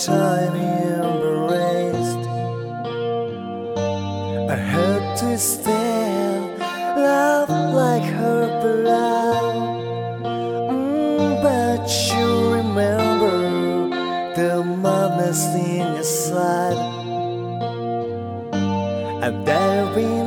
You embraced. I had to stand, love like her blood. Mm, but you remember the madness in your side. And there been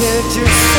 characters